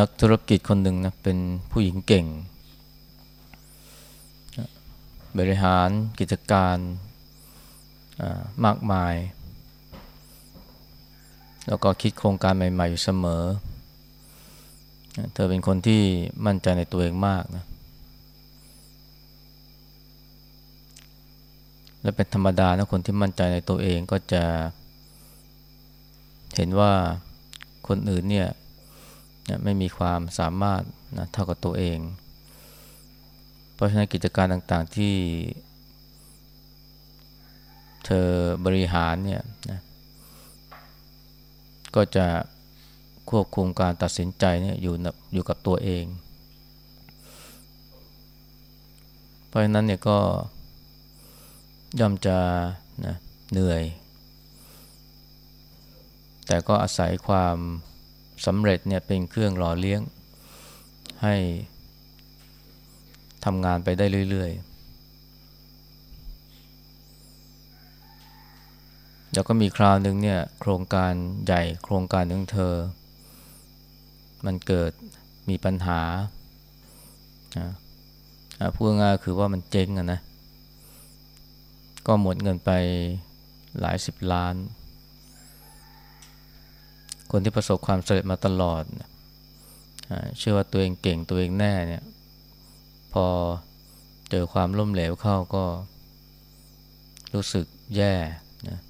นักธุรกิจคนหนึ่งนะเป็นผู้หญิงเก่ง บริหารกิจการมากมาย แล้วก็คิดโครงการใหม่ ๆ อยู่เสมอ เธอเป็นคนที่มั่นใจในตัวเองมากนะและเป็นธรรมดานะคนที่มั่นใจในตัวเองก็จะเห็นว่าคนอื่นเนี่ย ไม่มีความสามารถนะเท่ากับตัวเอง เพราะฉะนั้นกิจการต่างๆที่ เธอบริหารเนี่ยนะก็จะควบคุมการตัดสินใจเนี่ยอยู่อยู่กับตัวเอง เพราะฉะนั้นเนี่ยก็ย่อมจะนะเหนื่อย แต่ก็อาศัยความ สำเร็จเนี่ยเป็นเครื่องหล่อเลี้ยง ให้ทำงานไปได้เรื่อยๆ แล้วก็มีคราวหนึ่งเนี่ยโครงการใหญ่โครงการของเธอ มันเกิดมีปัญหาพูดง่ายคือว่ามันเจ๊งอะนะ ก็หมดเงินไปหลายสิบล้าน คนที่ประสบความสำเร็จมาตลอดเชื่อว่าตัวเองเก่งตัวเองแน่เนี่ย พอเจอความล้มเหลวเข้าก็ รู้สึกแย่นะ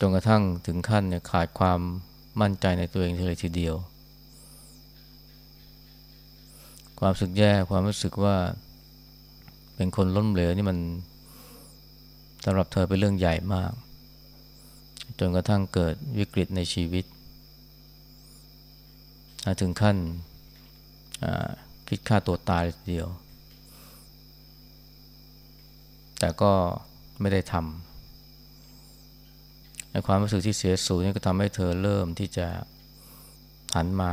จนกระทั่งถึงขั้นเนี่ยขาดความมั่นใจในตัวเองเลยทีเดียว ความรู้สึกแย่ความรู้สึกว่า เป็นคนล้มเหลวนี่มันสำหรับเธอเป็นเรื่องใหญ่มาก จนกระทั่งเกิดวิกฤตในชีวิต ถึงขั้นคิดฆ่าตัวตายเดียว แต่ก็ไม่ได้ทำในความรู้สึกที่เสียสูญนี่ก็ทำให้เธอเริ่มที่จะหันมา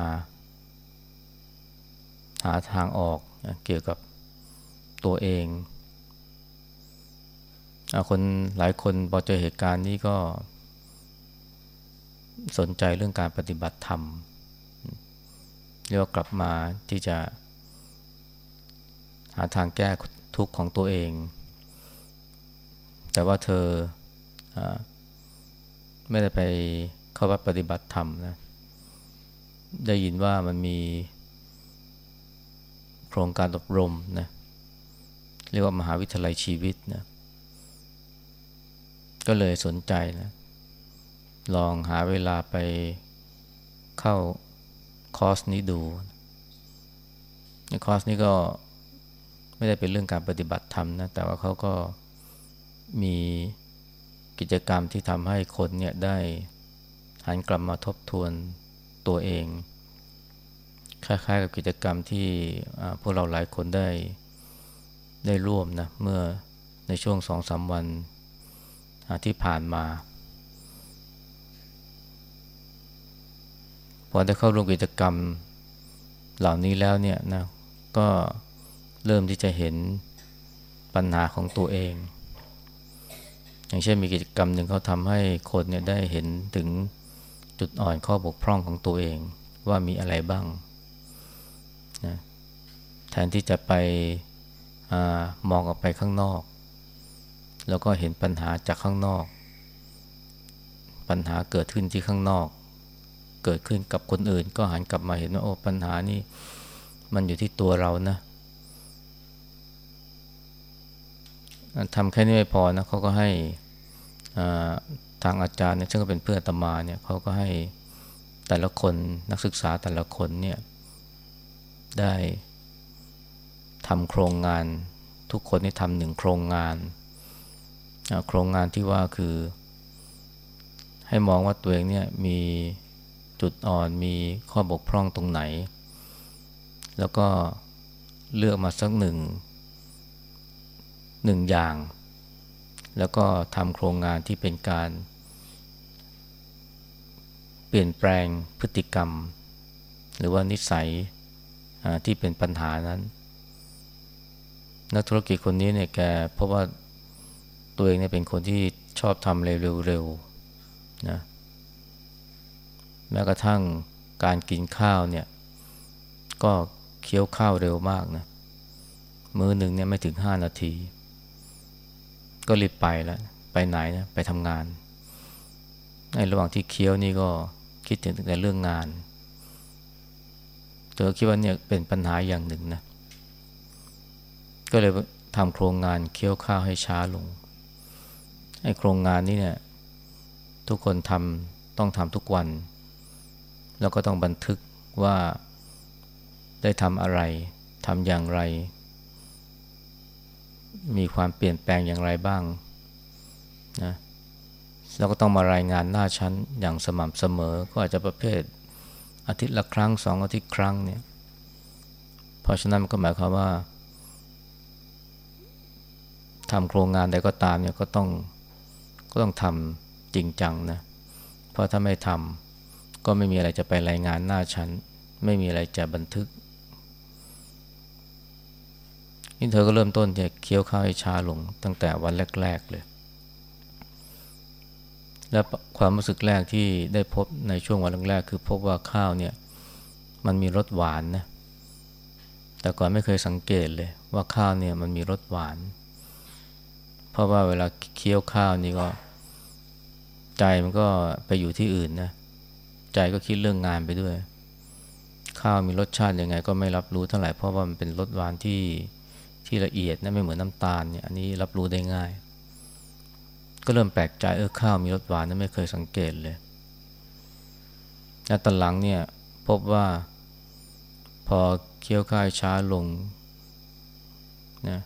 หาทางออกเกี่ยวกับตัวเองคนหลายคนพอเจอเหตุการณ์นี้ก็ สนใจเรื่องการปฏิบัติธรรมเรียกว่ากลับมาที่จะหาทางแก้ทุกข์ของตัวเอง แต่ว่าเธออไม่ได้ไปเข้าวัดปฏิบัติธรรมนะได้ยินว่ามันมีโครงการอบรมนะเรียกว่ามหาวิทยาลัยชีวิตนะก็เลยสนใจนะ ลองหาเวลาไปเข้าคอร์สนี้ดูในคอร์สนี้ก็ไม่ได้เป็นเรื่องการปฏิบัติธรรมนะ แต่ว่าเขาก็มีกิจกรรมที่ทำให้คนเนี่ยได้หันกลับมาทบทวนตัวเอง คล้ายๆกับกิจกรรมที่พวกเราหลายคนได้ได้ร่วมนะ เมื่อในช่วงสองสามวันที่ผ่านมา พอได้เข้าร่วมกิจกรรมเหล่านี้แล้วเนี่ยนะก็เริ่มที่จะเห็นปัญหาของตัวเอง อย่างเช่นมีกิจกรรมหนึ่งเขาทำให้คนเนี่ยได้เห็นถึงจุดอ่อนข้อบกพร่องของตัวเองว่ามีอะไรบ้างนะแทนที่จะไปอมองออกไปข้างนอก แล้วก็เห็นปัญหาจากข้างนอก ปัญหาเกิดขึ้นที่ข้างนอก เกิดขึ้นกับคนอื่น ก็หันกลับมาเห็นว่าโอ้ปัญหานี้มันอยู่ที่ตัวเรานะทำแค่นี้ไม่พอนะเขาก็ให้ทางอาจารย์เนี่ยซึ่งก็เป็นเพื่อนตมาเนี่ยเขาก็ให้แต่ละคนนักศึกษาแต่ละคนเนี่ยได้ทำโครงงานทุกคนที่ทำหนึ่งโครงงาน โครงงานที่ว่าคือให้มองว่าตัวเองเนี่ยมี จุดอ่อนมีข้อบกพร่องตรงไหน แล้วก็เลือกมาสักหนึ่งหนึ่งอย่าง แล้วก็ทำโครงงานที่เป็นการ เปลี่ยนแปลงพฤติกรรม หรือว่านิสัยที่เป็นปัญหานั้น นักธุรกิจคนนี้เนี่ยแกเพราะว่าตัวเองเนี่ยเป็นคนที่ชอบทำเร็วๆนะ แม้กระทั่งการกินข้าวเนี่ย ก็เคี้ยวข้าวเร็วมากนะมือหนึ่งเนี่ยไม่ถึงห้านาที ก็รีบไปแล้ว ไปไหนนะไปทำงาน ในระหว่างที่เคี้ยวนี่ก็คิดถึงแต่เรื่องงานเธอคิดว่าเนี่ยเป็นปัญหาอย่างหนึ่งนะ ก็เลยทำโครงงานเคี้ยวข้าวให้ช้าลงไอ้โครงงานนี้เนี่ย ทุกคนทำต้องทำทุกวัน แล้วก็ต้องบันทึกว่าได้ทำอะไรทำอย่างไร มีความเปลี่ยนแปลงอย่างไรบ้างนะแล้วก็ต้องมารายงานหน้าชั้นอย่างสม่ำเสมอ ก็อาจจะประเภทอาทิตย์ละครั้งสองอาทิตย์ครั้งเนี่ยเพราะฉะนั้นก็หมายความว่าทำโครงงานใดก็ตามเนี่ยก็ต้องก็ต้องทำจริงจังนะ เพราะถ้าไม่ทำ ก็ไม่มีอะไรจะไปรายงานหน้าชั้น ไม่มีอะไรจะบันทึกนี่เธอก็เริ่มต้นจะเคี้ยวข้าวให้ช้าลงตั้งแต่วันแรก ๆเลย และความรู้สึกแรกที่ได้พบในช่วงวันแรกๆคือพบว่าข้าวเนี่ยมันมีรสหวานนะแต่ก่อนไม่เคยสังเกตเลยว่าข้าวเนี่ยมันมีรสหวาน เพราะว่าเวลาเคี้ยวข้าวนี่ก็ ใจมันก็ไปอยู่ที่อื่นนะ ใจก็คิดเรื่องงานไปด้วย ข้าวมีรสชาติยังไง ก็ไม่รับรู้เท่าไหร่เพราะว่ามันเป็นรสหวานที่ที่ละเอียดนะไม่เหมือนน้ำตาลเนี่ยอันนี้รับรู้ได้ง่าย ก็เริ่มแปลกใจเออข้าวมีรสหวานนะไม่เคยสังเกตเลยแล้วตอนหลังเนี่ยพบว่าพอเคี้ยวข้าวช้าลงนะ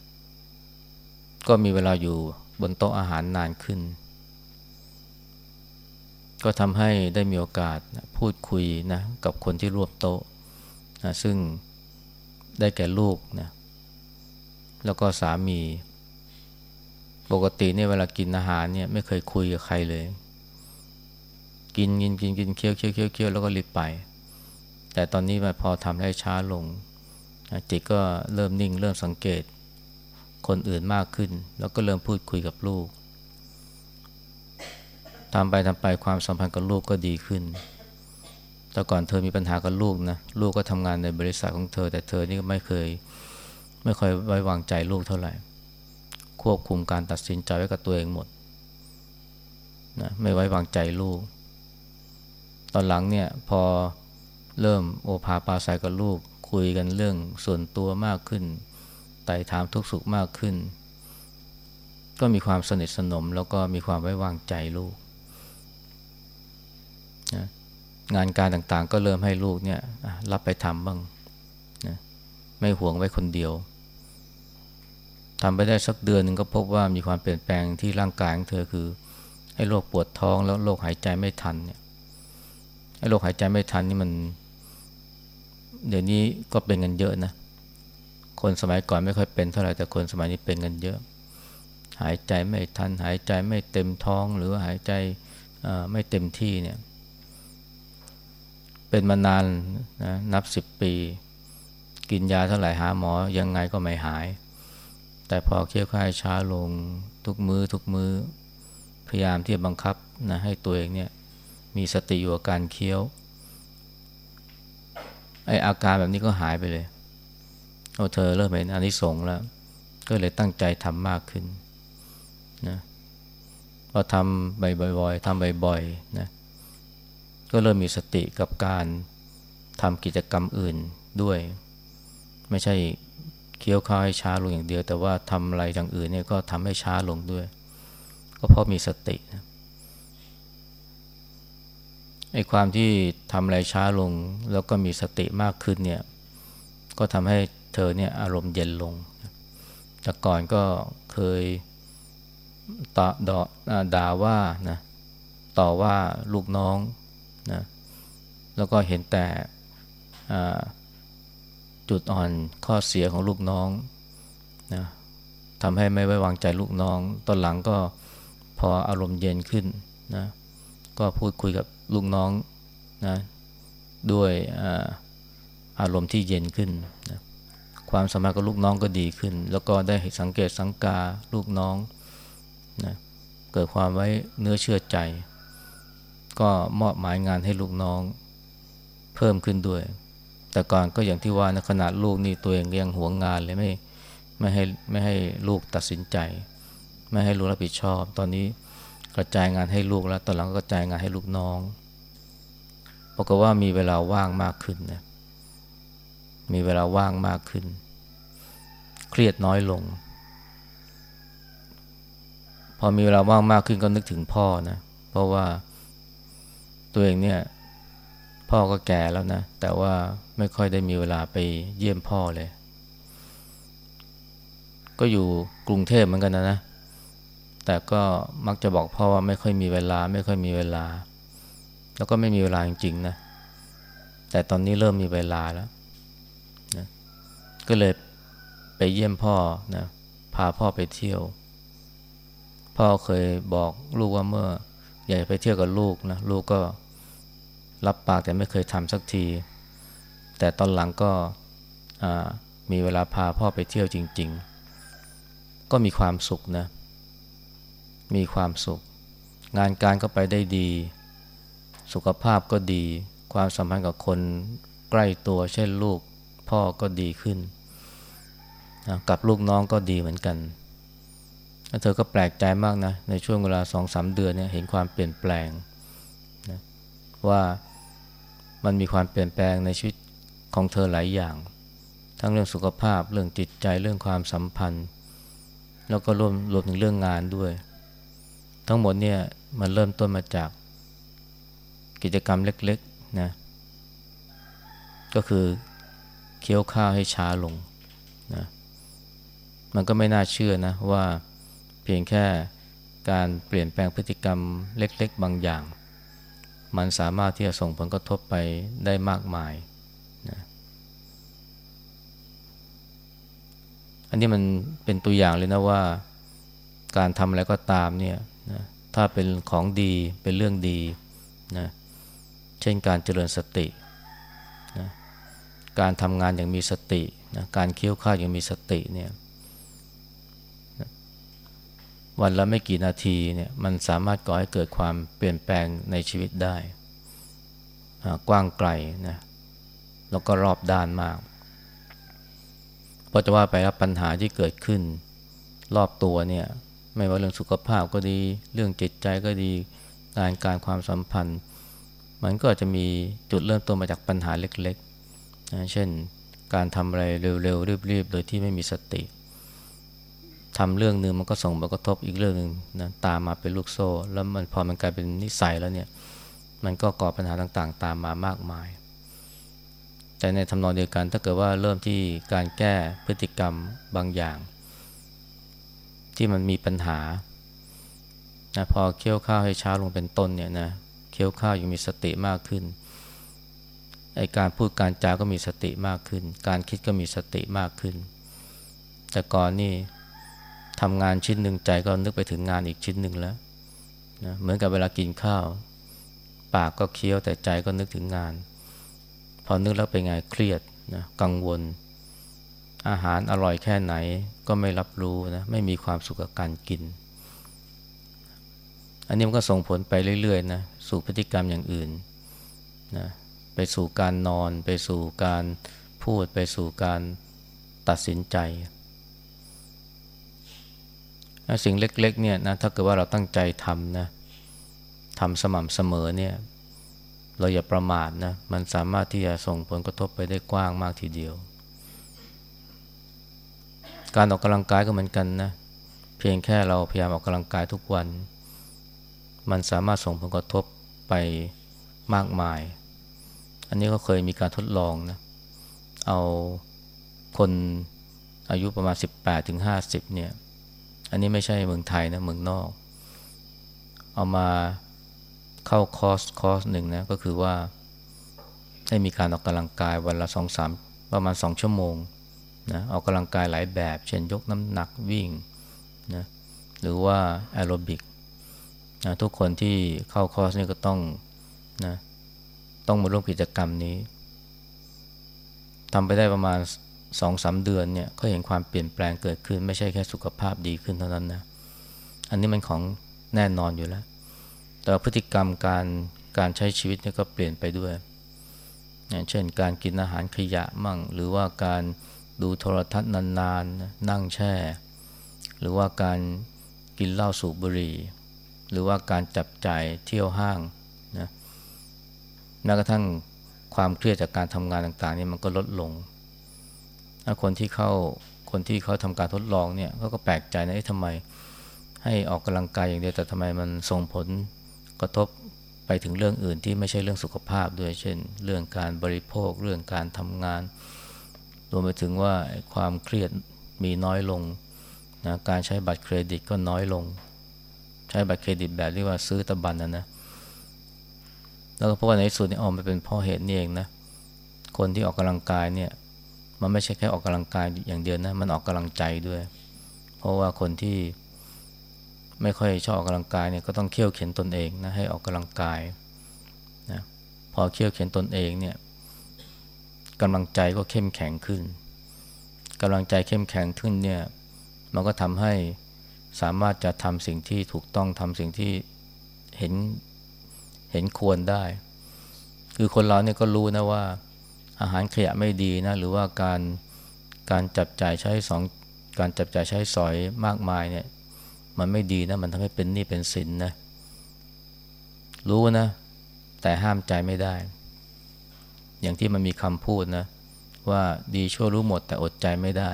ก็มีเวลาอยู่บนโต๊ะอาหารนานขึ้น ก็ทำให้ได้มีโอกาสพูดคุยนะกับคนที่ร่วมโต๊ะนะซึ่งได้แก่ลูกนะแล้วก็สามี ปกติเนี่ยเวลากินอาหารเนี่ยไม่เคยคุยกับใครเลย กินกินกินกินเคี้ยวเคี้ยวเคี้ยวเคี้ยวแล้วก็รีบไป แต่ตอนนี้มาพอทำให้ช้าลง จิตก็เริ่มนิ่งเริ่มสังเกตคนอื่นมากขึ้น แล้วก็เริ่มพูดคุยกับลูก ทำไปทำไปความสัมพันธ์กับลูกก็ดีขึ้น แต่ก่อนเธอมีปัญหากับลูกนะ ลูกก็ทำงานในบริษัทของเธอ แต่เธอนี่ก็ไม่เคยไม่ค่อยไว้วางใจลูกเท่าไหร่ ควบคุมการตัดสินใจไว้กับตัวเองหมดนะไม่ไว้วางใจลูก ตอนหลังเนี่ยพอเริ่มโอภาปาใสกับลูก คุยกันเรื่องส่วนตัวมากขึ้นไต่ถามทุกสุขมากขึ้น ก็มีความสนิทสนมแล้วก็มีความไว้วางใจลูก นะงานการต่างๆ ก็เริ่มให้ลูกเนี่ยรับไปทำบ้างนะไม่ห่วงไว้คนเดียวทำไปได้สักเดือนหนึ่งก็พบว่ามีความเปลี่ยนแปลงที่ร่างกายของเธอคือให้โรคปวดท้องแล้วโรคหายใจไม่ทันเนี่ยไอ้โรคหายใจไม่ทันนี่มัน เดี๋ยวนี้ก็เป็นกันเยอะนะ คนสมัยก่อนไม่ค่อยเป็นเท่าไหร่แต่คนสมัยนี้เป็นกันเยอะ หายใจไม่ทัน หายใจไม่เต็มท้องหรือหายใจไม่เต็มที่เนี่ย เป็นมานานนะนับสิบปี กินยาเท่าไหร่หาหมอยังไงก็ไม่หาย แต่พอเคี้ยวข้าวช้าลงทุกมือทุกมือพยายามที่จะบังคับนะให้ตัวเองเนี่ยมีสติอยู่กับการเคี้ยวไออาการแบบนี้ก็หายไปเลยเอาเธอเริ่มเห็นอานิสงส์แล้ว ก็เลยตั้งใจทำมากขึ้นนะพอทำบ่อยๆทำบ่อยๆนะ ก็เริ่มมีสติกับการทำกิจกรรมอื่นด้วย ไม่ใช่เคี้ยวข้าวให้ช้าลงอย่างเดียว แต่ว่าทำอะไรอย่างอื่นเนี่ยก็ทำให้ช้าลงด้วย ก็เพราะมีสตินะไอ้ความที่ทำอะไรช้าลงแล้วก็มีสติมากขึ้นเนี่ยก็ทำให้เธอเนี่ยอารมณ์เย็นลง แต่ก่อนก็เคยต่อดอด่าว่านะต่อว่าลูกน้อง นะแล้วก็เห็นแต่จุดอ่อนข้อเสียของลูกน้องนะทำให้ไม่ไว้วางใจลูกน้อง ตอนหลังก็พออารมณ์เย็นขึ้นนะก็พูดคุยกับลูกน้องนะด้วยอารมณ์ที่เย็นขึ้นนะความสมพันธ์กับลูกน้องก็ดีขึ้น แล้วก็ได้สังเกตสังกาลูกน้องนะเกิดความไว้เนื้อเชื่อใจ ก็มอบหมายงานให้ลูกน้องเพิ่มขึ้นด้วย แต่ก่อนก็อย่างที่ว่านะขนาดลูกนี่ตัวเองยังหวงงานเลยไม่ไม่ให้ไม่ให้ลูกตัดสินใจ ไม่ให้ลูกรับผิดชอบ ตอนนี้กระจายงานให้ลูกแล้วตอนหลังก็กระจายงานให้ลูกน้องปรากฏว่ามีเวลาว่างมากขึ้นนะมีเวลาว่างมากขึ้น เครียดน้อยลง พอมีเวลาว่างมากขึ้นก็นึกถึงพ่อนะเพราะว่า ตัวเองเนี่ย พ่อก็แก่แล้วนะ แต่ว่าไม่ค่อยได้มีเวลาไปเยี่ยมพ่อเลย ก็อยู่กรุงเทพเหมือนกันนะนะ แต่ก็มักจะบอกพ่อว่าไม่ค่อยมีเวลา ไม่ค่อยมีเวลา แล้วก็ไม่มีเวลาจริงๆนะ แต่ตอนนี้เริ่มมีเวลาแล้วนะก็เลยไปเยี่ยมพ่อนะพาพ่อไปเที่ยว พ่อเคยบอกลูกว่าเมื่ออยากไปเที่ยวกับลูกนะ ลูกก็ รับปากแต่ไม่เคยทำสักที แต่ตอนหลังก็มีเวลาพาพ่อไปเที่ยวจริง ๆ ก็มีความสุขนะ มีความสุข งานการก็ไปได้ดี สุขภาพก็ดี ความสัมพันธ์กับคนใกล้ตัวเช่นลูกพ่อก็ดีขึ้น กับลูกน้องก็ดีเหมือนกันเธอก็แปลกใจมากนะ ในช่วงเวลาสองสามเดือนเนี่ยเห็นความเปลี่ยนแปลงนะว่า มันมีความเปลี่ยนแปลงในชีวิตของเธอหลายอย่าง ทั้งเรื่องสุขภาพเรื่องจิตใจเรื่องความสัมพันธ์ แล้วก็รวมรวมถึงเรื่องงานด้วย ทั้งหมดเนี่ยมันเริ่มต้นมาจากกิจกรรมเล็กๆนะก็คือเคี้ยวข้าวให้ช้าลงนะมันก็ไม่น่าเชื่อนะว่าเพียงแค่การเปลี่ยนแปลงพฤติกรรมเล็ก ๆ บางอย่าง มันสามารถที่จะส่งผลกระทบไปได้มากมายนะอันนี้มันเป็นตัวอย่างเลยนะว่า การทำอะไรก็ตามเนี่ยนะถ้าเป็นของดีเป็นเรื่องดีนะเช่นการเจริญสตินะการทำงานอย่างมีสตินะการเคี้ยวข้าวอย่างมีสติเนี่ย วันละไม่กี่นาทีเนี่ยมันสามารถก่อให้เกิดความเปลี่ยนแปลงในชีวิตได้ กว้างไกลนะแล้วก็รอบด้านมากเพราะจะว่าไปแล้วปัญหาที่เกิดขึ้น รอบตัวเนี่ยไม่ว่าเรื่องสุขภาพก็ดี เรื่องจิตใจก็ดีงานการความสัมพันธ์ มันก็จะมีจุดเริ่มต้นมาจากปัญหาเล็กๆนะเช่นการทำอะไรเร็วๆรีบๆ โดยที่ไม่มีสติ ทำเรื่องหนึ่งมันก็ส่งผลกระทบอีกเรื่องหนึ่งนะตามมาเป็นลูกโซ่ แล้วมันพอมันกลายเป็นนิสัยแล้วเนี่ย มันก็ก่อปัญหาต่างๆ ตามมามากมาย แต่ในทำนองเดียวกันถ้าเกิดว่าเริ่มที่การแก้พฤติกรรมบางอย่าง ที่มันมีปัญหานะพอเคี้ยวข้าวให้ช้าลงเป็นต้นเนี่ยนะเคี้ยวข้าวยังมีสติมากขึ้นไอการพูดการจาก็มีสติมากขึ้น การคิดก็มีสติมากขึ้น แต่ก่อนนี่ ทำงานชิ้นหนึ่งใจก็นึกไปถึงงานอีกชิ้นหนึ่งแล้วนะเหมือนกับเวลากินข้าว ปากก็เคี้ยวแต่ใจก็นึกถึงงาน พอนึกแล้วเป็นไงเครียดนะกังวล อาหารอร่อยแค่ไหนก็ไม่รับรู้นะไม่มีความสุขกับการกิน อันนี้มันก็ส่งผลไปเรื่อยๆนะสู่พฤติกรรมอย่างอื่นนะไปสู่การนอน ไปสู่การพูดไปสู่การตัดสินใจ สิ่งเล็กๆเนี่ยนะถ้าเกิดว่าเราตั้งใจทำนะทำสม่ำเสมอเนี่ยเราอย่าประมาทนะมันสามารถที่จะส่งผลกระทบไปได้กว้างมากทีเดียว การออกกำลังกายก็เหมือนกันนะเพียงแค่เราพยายามออกกำลังกายทุกวัน มันสามารถส่งผลกระทบไปมากมาย อันนี้ก็เคยมีการทดลองนะเอาคนอายุประมาณ 18-50เนี่ย อันนี้ไม่ใช่เมืองไทยนะเมืองนอก เอามาเข้าคอร์สคอร์สหนึ่งนะก็คือว่าให้มีการออกกำลังกายวันละสองสามประมาณสองชั่วโมงนะออกกำลังกายหลายแบบ เช่นยกน้ำหนักวิ่งนะหรือว่าแอโรบิกนะทุกคนที่เข้าคอร์สนี่ก็ต้องนะต้องมาร่วมกิจกรรมนี้ทำไปได้ประมาณ สองสาเดือนเนี่ยก็เห็นความเปลี่ยนแปลงเกิดขึ้น ไม่ใช่แค่สุขภาพดีขึ้นเท่านั้นนะ อันนี้มันของแน่นอนอยู่แล้ว แต่พฤติกรรมการการใช้ชีวิตเนี่ยก็เปลี่ยนไปด้วยอย่างเช่นการกินอาหารขยะมั่ง หรือว่าการดูโทรทัศน์นานๆ นั่งแช่ หรือว่าการกินเหล้าสูบบุหรี่ หรือว่าการจับจ่ายเที่ยวห้างนะแม้กระทั่งความเครียดจากการทำงานต่างๆนี่มันก็ลดลง คนที่เข้าคนที่เขาทำการทดลองเนี่ยเขาก็แปลกใจนะทำไมให้ออกกำลังกายอย่างเดียวแต่ทำไมมันส่งผลกระทบไปถึงเรื่องอื่นที่ไม่ใช่เรื่องสุขภาพด้วยเช่น เรื่องการบริโภคเรื่องการทำงานรวมไปถึงว่าความเครียดมีน้อยลงนะการใช้บัตรเครดิตก็น้อยลง ใช้บัตรเครดิตแบบที่ว่าซื้อตะบันนะนะแล้วก็พราะว่าในสุดนี่ออกมาเป็นพ่อเหตุนี่เองนะคนที่ออกกำลังกายเนี่ย มันไม่ใช่แค่ออกกำลังกายอย่างเดียวนะ มันออกกำลังใจด้วย เพราะว่าคนที่ไม่ค่อยชอบออกกำลังกายเนี่ยก็ต้องเคี่ยวเข็นตนเองนะให้ออกกำลังกายนะพอเคี่ยวเข็นตนเองเนี่ยกำลังใจก็เข้มแข็งขึ้นกำลังใจเข้มแข็งขึ้นเนี่ยมันก็ทำให้สามารถจะทำสิ่งที่ถูกต้องทำสิ่งที่เห็นเห็นควรได้ คือคนเราเนี่ยก็รู้นะว่า อาหารขยะไม่ดีนะหรือว่าการการจับจ่ายใช้สองการจับจ่ายใช้สอยมากมายเนี่ยมันไม่ดีนะมันทำให้เป็นหนี้เป็นสินนะรู้นะ แต่ห้ามใจไม่ได้ อย่างที่มันมีคำพูดนะ ว่าดีชั่วรู้หมดแต่อดใจไม่ได้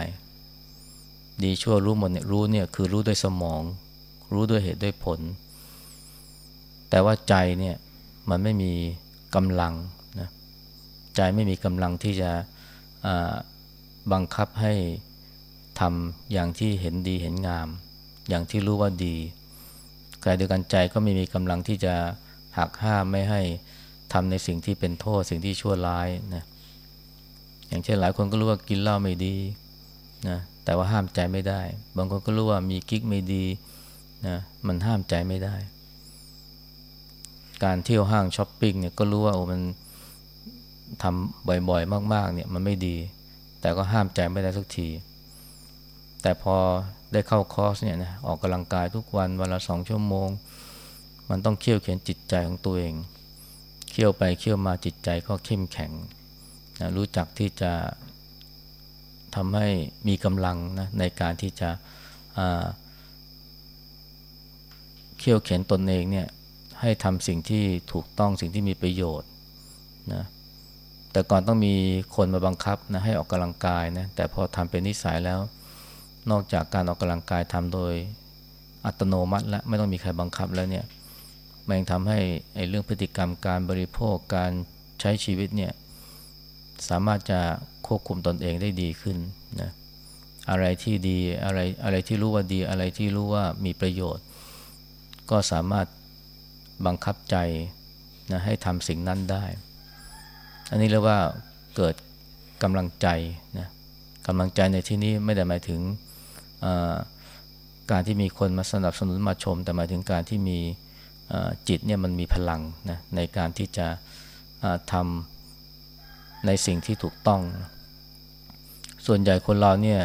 ดีชั่วรู้หมดเนี่ยรู้เนี่ยคือรู้ด้วยสมอง รู้ด้วยเหตุด้วยผล แต่ว่าใจเนี่ยมันไม่มีกำลัง ใจไม่มีกำลังที่จะบังคับให้ทำอย่างที่เห็นดีเห็นงาม อย่างที่รู้ว่าดีกายเดียวกันใจก็ไม่มีกำลังที่จะหักห้ามไม่ให้ทำในสิ่งที่เป็นโทษสิ่งที่ชั่วร้ายนะอย่างเช่นหลายคนก็รู้ว่ากินเหล้าไม่ดีนะแต่ว่าห้ามใจไม่ได้ บางคนก็รู้ว่ามีกิ๊กไม่ดีนะมันห้ามใจไม่ได้ การเที่ยวห้างช้อปปิ้งเนี่ยก็รู้ว่าโอ้มัน ทำบ่อยๆ มากๆ เนี่ยมันไม่ดี แต่ก็ห้ามใจไม่ได้สักที แต่พอได้เข้าคอร์สเนี่ยนะออกกำลังกายทุกวันวันละสองชั่วโมง มันต้องเคี่ยวเขียนจิตใจของตัวเอง เคี่ยวไปเคี่ยวมาจิตใจก็เข้มแข็งนะรู้จักที่จะทำให้มีกำลังนะในการที่จะเคี่ยวเขียนตนเองเนี่ยให้ทำสิ่งที่ถูกต้องสิ่งที่มีประโยชน์นะ แต่ก่อนต้องมีคนมาบังคับนะให้ออกกำลังกายนะแต่พอทำเป็นนิสัยแล้ว นอกจากการออกกำลังกายทำโดยอัตโนมัติและไม่ต้องมีใครบังคับแล้วเนี่ยมันยังทำให้ไอ้เรื่องพฤติกรรมการบริโภคการใช้ชีวิตเนี่ยสามารถจะควบคุมตนเองได้ดีขึ้นนะอะไรที่ดีอะไรอะไรที่รู้ว่าดีอะไรที่รู้ว่ามีประโยชน์ ก็สามารถบังคับใจนะให้ทำสิ่งนั้นได้ อันนี้เรียกว่าเกิดกำลังใจนะกำลังใจในที่นี้ไม่ได้หมายถึงการที่มีคนมาสนับสนุนมาชม แต่หมายถึงการที่มีจิตเนี่ยมันมีพลังนะในการที่จะทำในสิ่งที่ถูกต้อง ส่วนใหญ่คนเราเนี่ย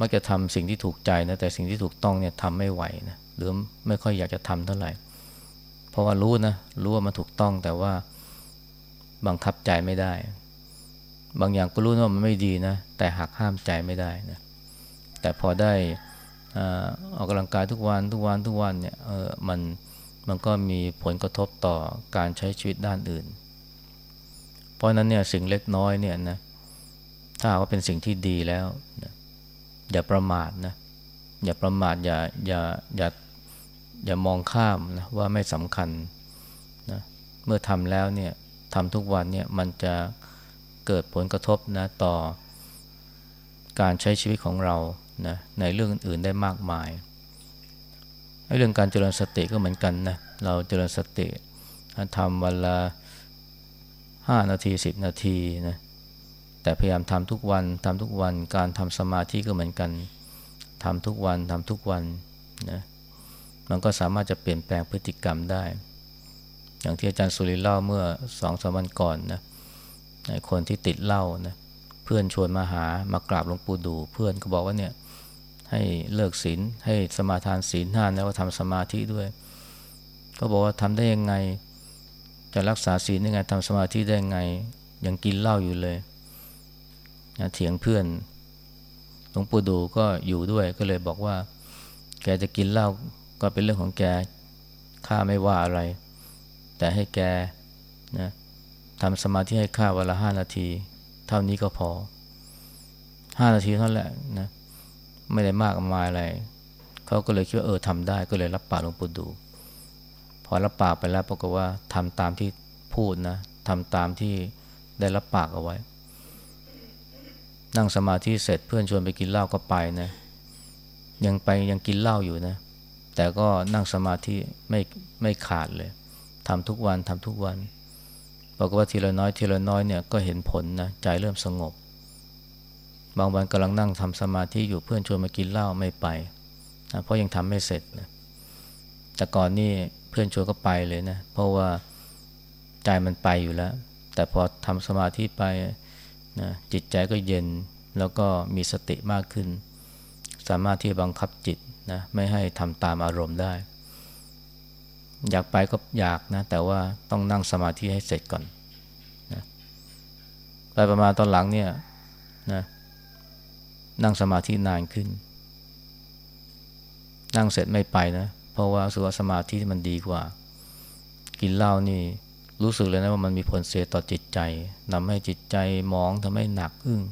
มักจะทำสิ่งที่ถูกใจนะแต่สิ่งที่ถูกต้องเนี่ยทำไม่ไหวนะหรือไม่ค่อยอยากจะทำเท่าไหร่ เพราะว่ารู้นะรู้ว่ามันถูกต้องแต่ว่า บังคับใจไม่ได้ บางอย่างก็รู้ว่ามันไม่ดีนะ แต่หักห้ามใจไม่ได้นะแต่พอได้ออกกำลังกายทุกวันทุกวันทุกวันเนี่ยเออมันมันก็มีผลกระทบต่อการใช้ชีวิตด้านอื่น เพราะนั้นเนี่ยสิ่งเล็กน้อยเนี่ยนะถ้าว่าเป็นสิ่งที่ดีแล้วนะอย่าประมาทนะอย่าประมาทอย่าอย่าอย่าอย่ามองข้ามนะว่าไม่สำคัญนะเมื่อทำแล้วเนี่ย ทำทุกวันเนี่ยมันจะเกิดผลกระทบนะต่อการใช้ชีวิตของเรานะในเรื่องอื่นได้มากมายเรื่องการเจริญสติก็เหมือนกันนะเราเจริญสติทำวันละห้านาทีสิบนาทีนะแต่พยายามทำทุกวันทำทุกวันการทำสมาธิก็เหมือนกันทำทุกวันทำทุกวันนะมันก็สามารถจะเปลี่ยนแปลงพฤติกรรมได้ อย่างที่อาจารย์สุริเล่าเมื่อสองสามวันก่อนนะคนที่ติดเหล้านะเพื่อนชวนมาหามากราบหลวงปู่ดู เพื่อนก็บอกว่าเนี่ยให้เลิกศีลให้สมาทานศีลห้าแล้วก็ทำสมาธิด้วย ก็บอกว่าทำได้ยังไง จะรักษาศีลได้ไงทำสมาธิได้ยังไง ยังกินเหล้าอยู่เลยนะเถียงเพื่อนหลวงปู่ดูก็อยู่ด้วยก็เลยบอกว่า แกจะกินเหล้าก็เป็นเรื่องของแกข้าไม่ว่าอะไร แต่ให้แกนะทำสมาธิให้ข้าวันละห้านาที เท่านี้ก็พอห้านาทีเท่านั้นแหละนะไม่ได้มากมายอะไรเขาก็เลยคิดว่าเออทำได้ก็เลยรับปากหลวงปู่ดู พอรับปากไปแล้วปรากฏว่าทำตามที่พูดนะทำตามที่ได้รับปากเอาไว้ นั่งสมาธิเสร็จเพื่อนชวนไปกินเหล้าก็ไปนะยังไปยังกินเหล้าอยู่นะ แต่ก็นั่งสมาธิไม่ไม่ขาดเลย ทำทุกวันทำทุกวันบอกว่าทีละน้อยทีละน้อยเนี่ยก็เห็นผลนะใจเริ่มสงบ บางวันกำลังนั่งทำสมาธิอยู่เพื่อนชวนมากินเหล้าไม่ไปนะเพราะยังทำไม่เสร็จนะแต่ก่อนนี่เพื่อนชวนก็ไปเลยนะ เพราะว่าใจมันไปอยู่แล้ว แต่พอทำสมาธิไปนะจิตใจก็เย็นแล้วก็มีสติมากขึ้น สามารถที่บังคับจิตนะไม่ให้ทำตามอารมณ์ได้ อยากไปก็อยากนะ แต่ว่าต้องนั่งสมาธิให้เสร็จก่อนนะไปประมาณตอนหลังเนี่ยนะนั่งสมาธินานขึ้น นั่งเสร็จไม่ไปนะ เพราะว่าสุขสมาธิมันดีกว่า กินเหล้านี่รู้สึกเลยนะว่ามันมีผลเสียต่อจิตใจทำให้จิตใจมองทำให้หนักอึ้ง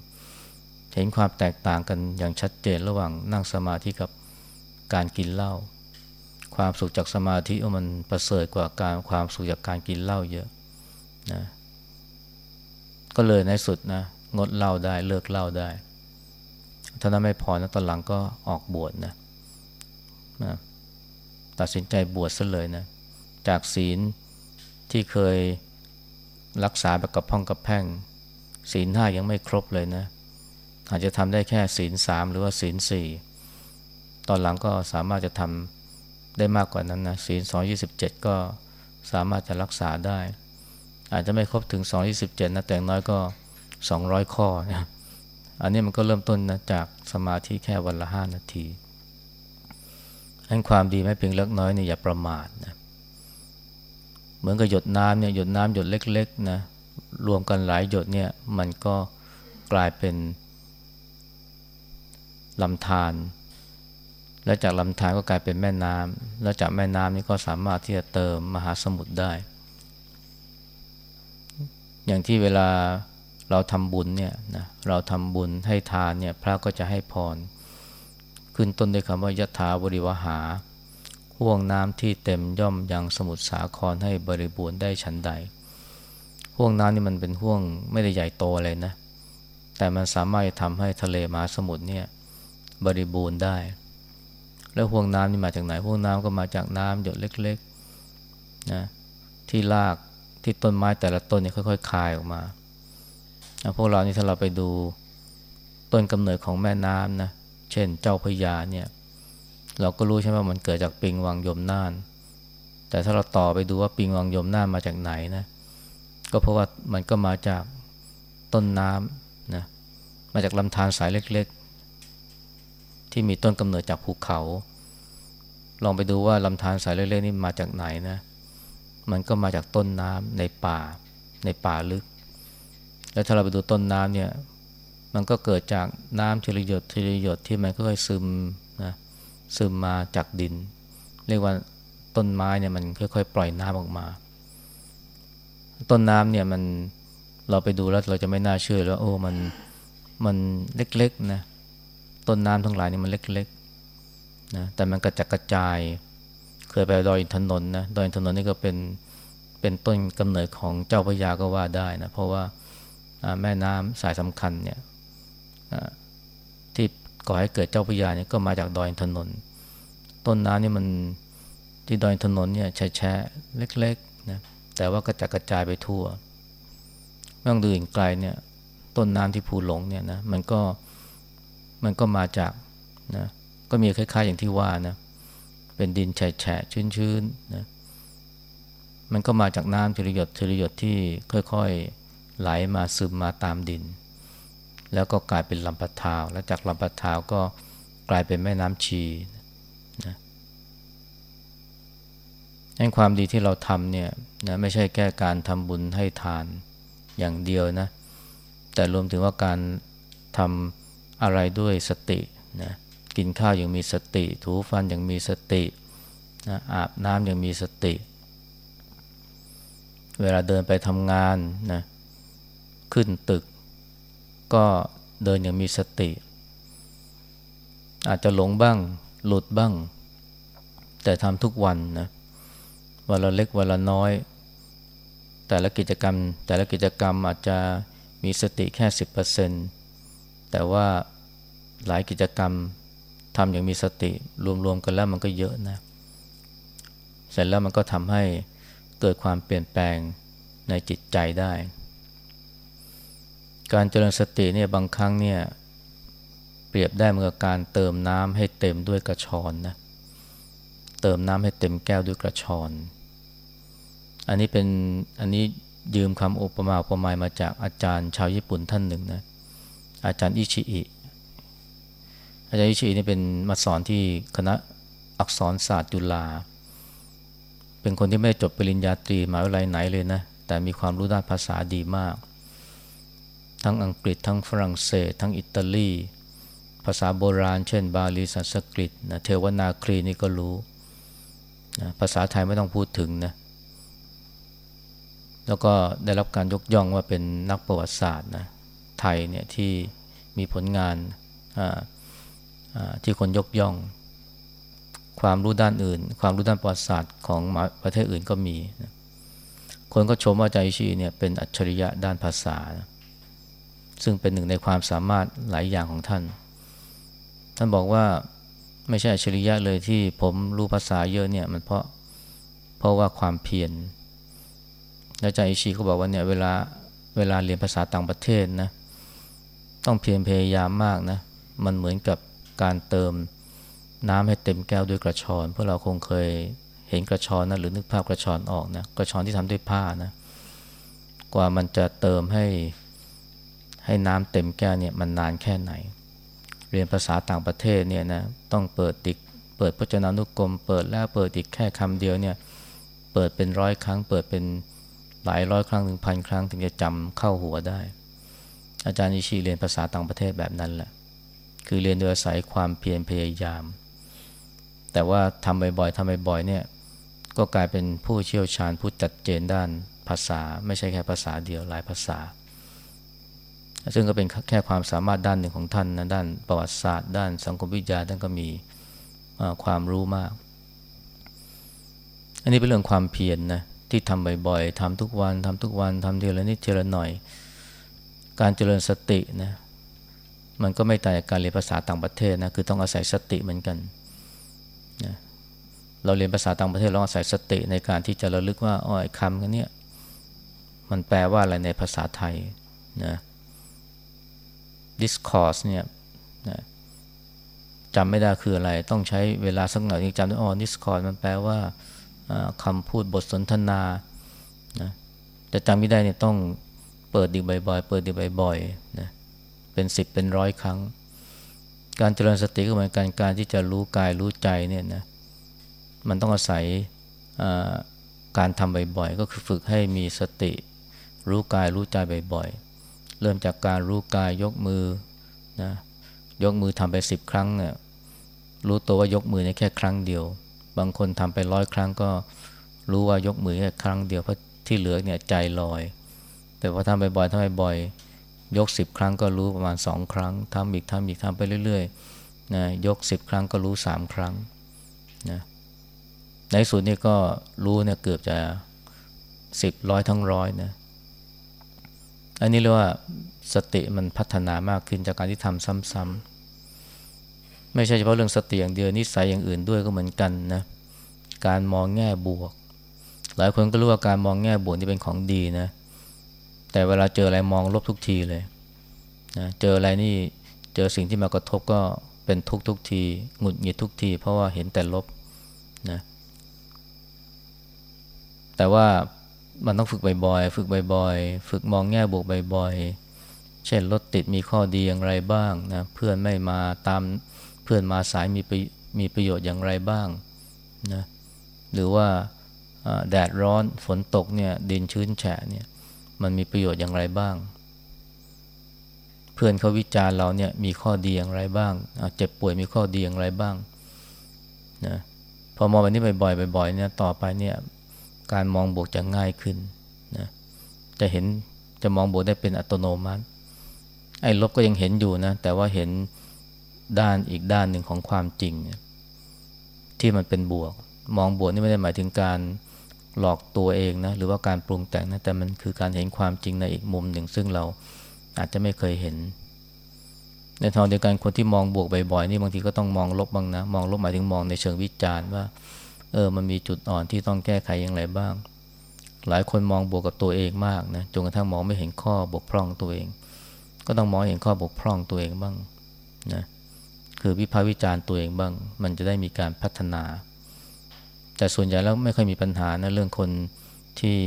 เห็นความแตกต่างกันอย่างชัดเจนระหว่างนั่งสมาธิกับการกินเหล้า ความสุขจากสมาธิมันประเสริฐกว่าการความสุขจากการกินเหล้าเยอะนะก็เลยในสุดนะงดเหล้าได้เลิกเหล้าได้ถ้านั้นไม่พอนะตอนหลังก็ออกบวชนะนะตัดสินใจบวชซะเลยนะจากศีลที่เคยรักษาแบบกับพ่องกับแพ่ง ศีลห้ายังไม่ครบเลยนะ อาจจะทำได้แค่ศีลสามหรือว่าศีลสี่ตอนหลังก็สามารถจะทำ ได้มากกว่านั้นนะศีลสองยี่สิบเจ็ดก็สามารถจะรักษาได้ อาจจะไม่ครบถึงสองยี่สิบเจ็ดนะแต่น้อยก็สองร้อยข้อนะอันนี้มันก็เริ่มต้นนะจากสมาธิแค่วันละห้านาทีให้ความดีไม่เพียงเล็กน้อยเนี่ยอย่าประมาทนะเหมือนกับหยดน้ำเนี่ยหยดน้ำหยดเล็กๆนะรวมกันหลายหยดเนี่ยมันก็กลายเป็นลำธาร และจากลำธารก็กลายเป็นแม่น้ำแล้วจากแม่น้ำนี่ก็สามารถที่จะเติมมหาสมุทรได้ อย่างที่เวลาเราทำบุญเนี่ยนะเราทำบุญให้ทานเนี่ยพระก็จะให้พร ขึ้นต้นด้วยคำว่ายถาบริวหาห่วงน้ำที่เต็มย่อมยังสมุทรสาครให้บริบูรณ์ได้ฉันใดห่วงน้ำนี่มันเป็นห่วงไม่ได้ใหญ่โตเลยนะ แต่มันสามารถทำให้ทะเลมหาสมุทรเนี่ยบริบูรณ์ได้ แล้วห่วงน้ำนี่มาจากไหนห่วงน้ำก็มาจากน้ำหยดเล็กๆนะที่ลากที่ต้นไม้แต่ละต้นเนี่ยค่อยๆคายออกมาพวกเรานี่ถ้าเราไปดูต้นกำเนิดของแม่น้ำนะเช่นเจ้าพยาเนี่ยเราก็รู้ใช่ไหมว่ามันเกิดจากปิงวังยมน่าน แต่ถ้าเราต่อไปดูว่าปิงวังยมน่านมาจากไหนนะก็เพราะว่ามันก็มาจากต้นน้ำนะมาจากลำธารสายเล็ก ที่มีต้นกำเนิดจากภูเขา ลองไปดูว่าลำธารสายเล็กๆนี่มาจากไหนนะ มันก็มาจากต้นน้ำในป่าในป่าลึก แล้วถ้าเราไปดูต้นน้ำเนี่ยมันก็เกิดจากน้ำทีละหยดทีละหยดที่มันค่อยๆซึมนะซึมมาจากดิน เรียกว่าต้นไม้เนี่ยมันค่อยๆ ปล่อยน้ำออกมา ต้นน้ำเนี่ยมันเราไปดูแล้วเราจะไม่น่าเชื่อแล้วโอ้มันมันเล็กๆนะ ต้นน้ำทั้งหลายนี่มันเล็กๆนะแต่มันกระจัดกระจาย เคยไปดอยอินนนะดอยอินนนี่ก็เป็นเป็นต้นกำเนิดของเจ้าพระยาก็ว่าได้นะเพราะว่าแม่น้ำสายสำคัญเนี่ยที่ก่อให้เกิดเจ้าพระยาเนี่ยก็มาจากดอยถนน ต้นน้ำนี่มันที่ดอยถนนเนี่ยแฉะเล็กๆนะแต่ว่าก็จะกระจายไปทั่วเมื่อดูอีกไกลเนี่ยต้นน้ำที่ภูหลงเนี่ยนะมันก็ มันก็มาจากนะก็มีคล้าย ๆ อย่างที่ว่านะเป็นดินแฉะชื้นๆนะมันก็มาจากน้ำทีละหยดทีละหยดที่ค่อยๆ ไหลมาซึมมาตามดิน แล้วก็กลายเป็นลำปะทาว แล้วจากลำปะทาวก็กลายเป็นแม่น้ำชีนะงั้นความดีที่เราทำเนี่ยนะไม่ใช่แค่การทำบุญให้ทานอย่างเดียวนะ แต่รวมถึงว่าการทำ อะไรด้วยสตินะกินข้าวอย่างมีสติ ถูฟันอย่างมีสตินะอาบน้ำอย่างมีสติ เวลาเดินไปทำงานนะขึ้นตึก ก็เดินอย่างมีสติ อาจจะหลงบ้าง หลุดบ้าง แต่ทำทุกวันนะวันละเล็กวันละน้อย แต่ละกิจกรรม แต่ละกิจกรรมอาจจะมีสติแค่สิบเปอร์เซ็น แต่ว่าหลายกิจกรรมทำอย่างมีสติรวมๆกันแล้วมันก็เยอะนะ เสร็จแล้วมันก็ทำให้เกิดความเปลี่ยนแปลงในจิตใจได้ การเจริญสติเนี่ยบางครั้งเนี่ยเปรียบได้เหมือนกับการเติมน้ำให้เต็มด้วยกระชอนนะ เติมน้ำให้เต็มแก้วด้วยกระชอน อันนี้เป็นอันนี้ยืมคำอุปมาอุปไมยมาจากอาจารย์ชาวญี่ปุ่นท่านหนึ่งนะ อาจารย์อิชิอิอาจารย์อิชิอินี่เป็นมาสอนที่คณะอักษรศาสตร์จุฬาเป็นคนที่ไม่จบปริญญาตรีมหาวิทยาลัยไหนเลยนะ แต่มีความรู้ด้านภาษาดีมาก ทั้งอังกฤษทั้งฝรั่งเศส ทั้งอิตาลี ภาษาโบราณ เช่น บาลีสันสกฤตนะเทวนาครีนี่ก็รู้นะภาษาไทยไม่ต้องพูดถึงนะแล้วก็ได้รับการยกย่องว่าเป็นนักประวัติศาสตร์นะ ไทยเนี่ยที่มีผลงานที่คนยกย่อง ความรู้ด้านอื่น ความรู้ด้านประวัติศาสตร์ของประเทศอื่นก็มีนะคนก็ชมว่าใจชีเนี่ยเป็นอัจฉริยะด้านภาษานะซึ่งเป็นหนึ่งในความสามารถหลายอย่างของท่าน ท่านบอกว่าไม่ใช่อัจฉริยะเลยที่ผมรู้ภาษาเยอะเนี่ยมันเพราะเพราะว่าความเพียรแล้วใจอิชิก็บอกว่าเนี่ยเวลาเวลาเรียนภาษาต่างประเทศนะ ต้องเพียรพยายามมากนะ มันเหมือนกับการเติมน้ำให้เต็มแก้วด้วยกระชอนพวกเราคงเคยเห็นกระชอนนะหรือนึกภาพกระชอนออกนะกระชอนที่ทำด้วยผ้านะ กว่ามันจะเติมให้ให้น้ำเต็มแก้วเนี่ยมันนานแค่ไหน เรียนภาษาต่างประเทศเนี่ยนะต้องเปิดติกเปิดพจนานุกรม เปิดแล้วเปิดอีกแค่คำเดียวเนี่ยเปิดเป็นร้อยครั้ง เปิดเป็นหลายร้อยครั้งถึงพันครั้งถึงจะจำเข้าหัวได้ อาจารย์นิชิเรียนภาษาต่างประเทศแบบนั้นแหละ คือเรียนโดยอาศัยความเพียรพยายาม แต่ว่าทำบ่อยๆทำบ่อยๆเนี่ย ก็กลายเป็นผู้เชี่ยวชาญผู้จัดเจนด้านภาษา ไม่ใช่แค่ภาษาเดียวหลายภาษา ซึ่งก็เป็นแค่ความสามารถด้านหนึ่งของท่านนะด้านประวัติศาสตร์ ด้านสังคมวิทยาท่านก็มีความรู้มาก อันนี้เป็นเรื่องความเพียรนนะที่ทำบ่อยๆทำทุกวันทำทุกวันทำทีละนิดทีละหน่อย การเจริญสตินะมันก็ไม่ต่างจากการเรียนภาษาต่างประเทศนะคือต้องอาศัยสติเหมือนกันนะเราเรียนภาษาต่างประเทศเราอาศัยสติในการที่จะระลึกว่าอ๋อคำกันเนี้ยมันแปลว่าอะไรในภาษาไทยนะ discourse เนี่ยนะจำไม่ได้คืออะไร ต้องใช้เวลาสักหน่อยถึงจำได้อ๋อ discourse มันแปลว่าคำพูดบทสนทนานะแต่จำไม่ได้เนี่ยต้อง เปิดดีบ่อยๆ เปิดดีบ่อยๆ นะ เป็นสิบเป็นร้อยครั้ง การเจริญสติก็เหมือนกันการที่จะรู้กายรู้ใจเนี่ยนะ มันต้องอาศัยการทำบ่อยๆ ก็คือฝึกให้มีสติ รู้กายรู้ใจบ่อยๆ เริ่มจากการรู้กายยกมือนะ ยกมือทำไปสิบครั้งเนี่ย รู้ตัวว่ายกมือในแค่ครั้งเดียว บางคนทำไปร้อยครั้งก็รู้ว่ายกมือแค่ครั้งเดียวเพราะที่เหลือเนี่ยใจลอย แต่พอทำบ่อยๆทำบ่อยๆยกสิบครั้งก็รู้ประมาณสองครั้งทำอีกทำอีกทำไปเรื่อยๆนะยกสิบครั้งก็รู้สามครั้งนะในสุดนี่ก็รู้เนี่ยเกือบจะสิบร้อยทั้งร้อยนะอันนี้เรียกว่าสติมันพัฒนามากขึ้นจากการที่ทำซ้ำๆไม่ใช่เฉพาะเรื่องสติอย่างเดียวนิสัยอย่างอื่นด้วยก็เหมือนกันนะการมองแง่บวก หลายคนก็รู้ว่าการมองแง่บวกนี่เป็นของดีนะ แต่เวลาเจออะไรมองลบทุกทีเลยนะเจออะไรนี่เจอสิ่งที่มากระทบก็เป็นทุกทุกทีหงุดหงิดทุกที เพราะว่าเห็นแต่ลบนะแต่ว่ามันต้องฝึกบ่อยๆฝึกบ่อยๆฝึกมองแง่บวกบ่อยๆเช่นรถติดมีข้อดีอย่างไรบ้างนะเพื่อนไม่มาตามเพื่อนมาสายมีมีประโยชน์อย่างไรบ้างนะหรือว่าแดดร้อนฝนตกเนี่ยดินชื้นแฉะเนี่ย มันมีประโยชน์อย่างไรบ้าง เพื่อนเขาวิจารณ์เราเนี่ยมีข้อดีอย่างไรบ้างเจ็บป่วยมีข้อดีอย่างไรบ้างนะพอมองแบบนี้บ่อยๆบ่อยๆเนี่ยต่อไปเนี่ยการมองบวกจะง่ายขึ้นนะจะเห็นจะมองบวกได้เป็นอัตโนมัติ ไอ้ลบก็ยังเห็นอยู่นะแต่ว่าเห็นด้านอีกด้านหนึ่งของความจริง ที่มันเป็นบวก มองบวกนี่ไม่ได้หมายถึงการ หลอกตัวเองนะหรือว่าการปรุงแต่งนะแต่มันคือการเห็นความจริงในอีกมุมหนึ่ง ซึ่งเราอาจจะไม่เคยเห็น ในทางเดียวกันคนที่มองบวกบ่อยๆนี่บางทีก็ต้องมองลบบ้างนะ มองลบหมายถึงมองในเชิงวิจารณ์ว่าเออมันมีจุดอ่อนที่ต้องแก้ไขอย่างไรบ้าง หลายคนมองบวกกับตัวเองมากนะจนกระทั่งมองไม่เห็นข้อบกพร่องตัวเอง ก็ต้องมองเห็นข้อบกพร่องตัวเองบ้างนะคือวิพากษ์วิจารณ์ตัวเองบ้าง มันจะได้มีการพัฒนา แต่ส่วนใหญ่แล้วไม่ค่อยมีปัญหานะเรื่องคนที่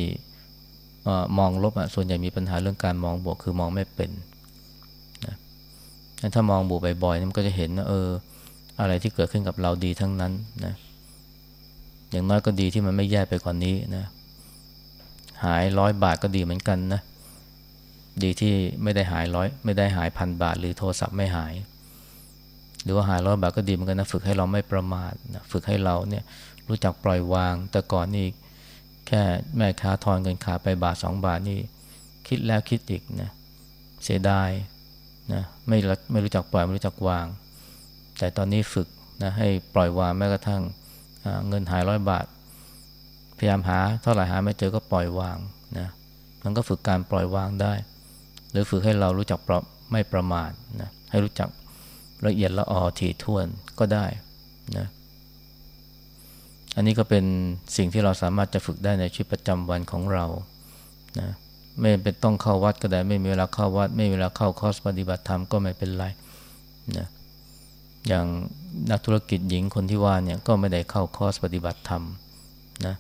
มองลบอะส่วนใหญ่มีปัญหาเรื่องการมองบวกคือมองไม่เป็นนะถ้ามองบวกบ่อยๆมันก็จะเห็นนะเออ อะไรที่เกิดขึ้นกับเราดีทั้งนั้นนะอย่างน้อยก็ดีที่มันไม่แย่ไปกว่านนี้นะ หายร้อยบาทก็ดีเหมือนกันนะ ดีที่ไม่ได้หายร้อยไม่ได้หายพันบาท หรือโทรศัพท์ไม่หาย หรือว่าหายร้อยบาทก็ดีเหมือนกันนะ ฝึกให้เราไม่ประมาทนะฝึกให้เราเนี่ย รู้จักปล่อยวาง แต่ก่อนนี่แค่แม่ค้าทอนเงินขาไปบาทสองบาทนี่คิดแล้วคิดอีกนะเสียดายนะไม่ไม่รู้จักปล่อยไม่รู้จักวาง แต่ตอนนี้ฝึกนะให้ปล่อยวางแม้กระทั่งเงินหายร้อยบาท พยายามหาเท่าไหร่หาไม่เจอก็ปล่อยวางนะมันก็ฝึกการปล่อยวางได้ หรือฝึกให้เรารู้จักไม่ประมาทนะให้รู้จักละเอียดละออถี่ถ้วนก็ได้นะ อันนี้ก็เป็นสิ่งที่เราสามารถจะฝึกได้ในชีวิตประจำวันของเรานะไม่เป็นต้องเข้าวัดก็ได้ไม่มีเวลาเข้าวัด ไม่มีเวลาเข้าคอร์สปฏิบัติธรรมก็ไม่เป็นไรนะอย่างนักธุรกิจหญิงคนที่ว่าเนี่ยก็ไม่ได้เข้าคอร์สปฏิบัติธรรมนะ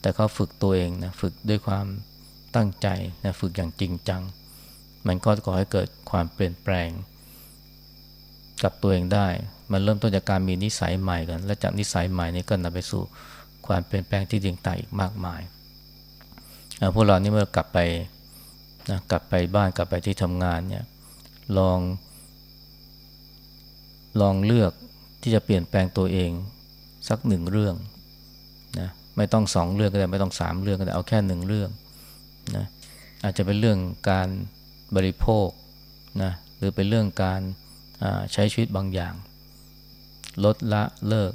แต่เขาฝึกตัวเองนะฝึกด้วยความตั้งใจนะฝึกอย่างจริงจัง มันก็ก่อให้เกิดความเปลี่ยนแปลง กับตัวเองได้ มันเริ่มต้นจากการมีนิสัยใหม่กัน และจากนิสัยใหม่นี้ก็นำไปสู่ความเปลี่ยนแปลงที่ยิ่งใหญ่อีกมากมายพวกเรานี่เมื่อกลับไปนะกลับไปบ้านกลับไปที่ทำงานเนี่ยลอง ลองเลือกที่จะเปลี่ยนแปลงตัวเองสักหนึ่งเรื่องนะไม่ต้องสองเรื่องก็ได้ไม่ต้องสามเรื่องก็ได้เอาแค่หนึ่งเรื่องนะอาจจะเป็นเรื่องการบริโภคนะหรือเป็นเรื่องการ ใช้ชีวิตบางอย่าง ลดละเลิก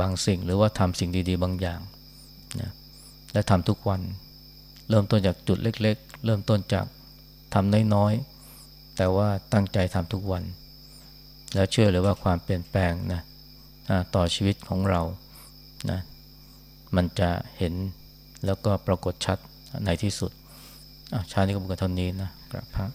บางสิ่ง หรือว่าทำสิ่งดี ๆ บางอย่างนะและทำทุกวัน เริ่มต้นจากจุดเล็ก ๆ เริ่มต้นจากทำน้อยๆแต่ว่าตั้งใจทำทุกวัน แล้วเชื่อเลยว่าความเปลี่ยนแปลงนะต่อชีวิตของเรานะมันจะเห็นแล้วก็ปรากฏชัดในที่สุดชาตินี้ก็บุกเท่านี้นะกราบพระ